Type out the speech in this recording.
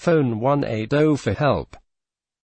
Phone 180 for help.